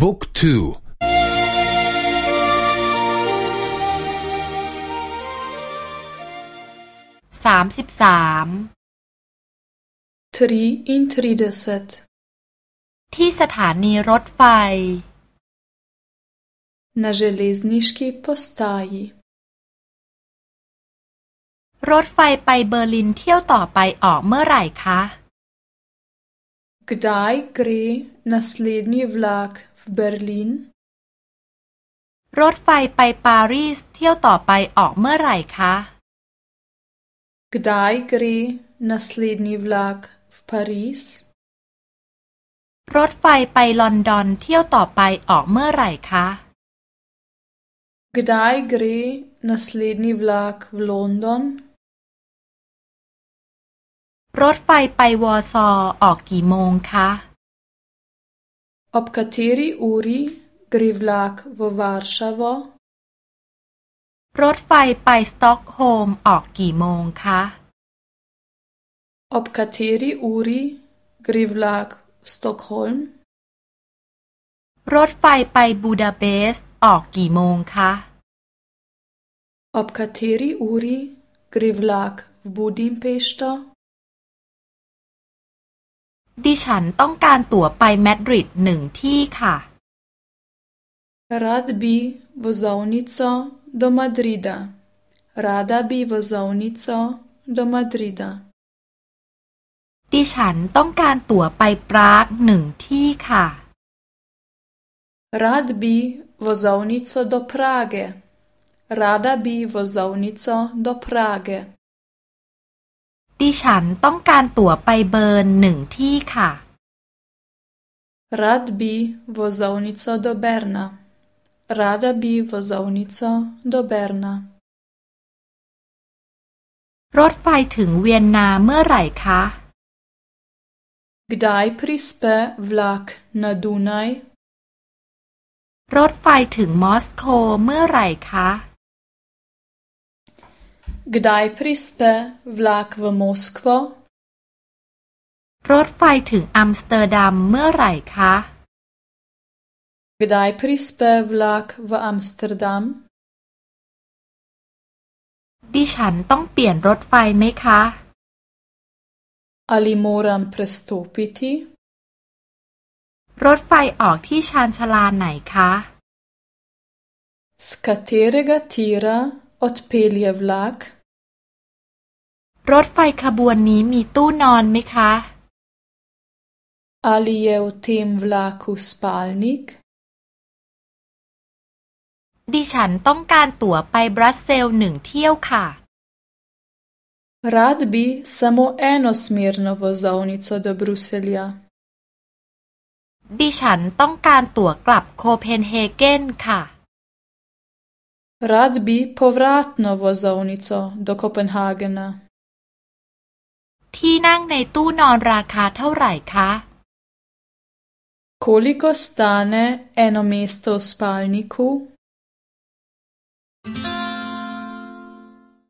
book2สามสิบสาม triintrideset ที่สถานีรถไฟ na železniški postaji รถไฟไปเบอร์ลินเที่ยวต่อไปออกเมื่อไหร่คะ Kdaj gre naslednji vlak v Berlin รถไฟไปปารีสเที่ยวต่อไปออกเมื่อไหร่คะ Kdaj gre naslednji vlak v Pariz รถไฟไปลอนดอนเที่ยวต่อไปออกเมื่อไหร่คะ Kdaj gre naslednji vlak v London รถไฟไปวอร์ซอออกกี่โมงคะ Ob kateri uri gre vlak v Varšavo รถไฟไปสต็อกโฮล์มออกกี่โมงคะ Ob kateri uri gre vlak v Stockholm รถไฟไปบูดาเปสต์ออกกี่โมงคะ Ob kateri uri gre vlak v Budimpešto ดิฉันต้องการตั๋วไปมาดริดหนึ่งที่ค่ะ Rad bi vozovnico do Madrida. Rada bi vozovnico do Madrida. ดิฉันต้องการตั๋วไปปรากหนึ่งที่ค่ะ Rad bi vozovnico do Prage. Rada bi vozovnico do Prage. ดิฉันต้องการตั๋วไปเบิร์นหนึ่งที่ค่ะ Rad bi vozovnico do Berna. Rada bi vozovnico do Berna. รถไฟถึงเวียนนาเมื่อไหร่คะ Kdaj prispe vlak na Dunaj? รถไฟถึงมอสโกเมื่อไหร่คะ Kdaj prispe vlak v Moskvo? รถไฟถึงอัมสเตอร์ดัมเมื่อไหร่คะ Kdaj prispe vlak v Amsterdam? ดิฉันต้องเปลี่ยนรถไฟไหมคะ Ali moram prestopiti? รถไฟออกที่ชานชาลาไหนคะ S katerega tira odpelje vlak? รถไฟขบวนนี้มีตู้นอนไหมคะ Ali je v tem vlaku spalnik? ดิฉันต้องการตั๋วไปบรัสเซลหนึ่งเที่ยวค่ะ Rad bi samo enosmerno vozovnico do Bruselja. ดิฉันต้องการตั๋วกลับโคเพนเฮเกนค่ะ Rad bi povratno vozovnico do Kopenhagena. ที่นั่งในตู้นอนราคาเท่าไหร่คะ Koliko stane eno mesto v spalniku?